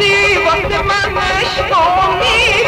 bir vakti manış komi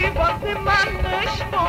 Liebe, was sie man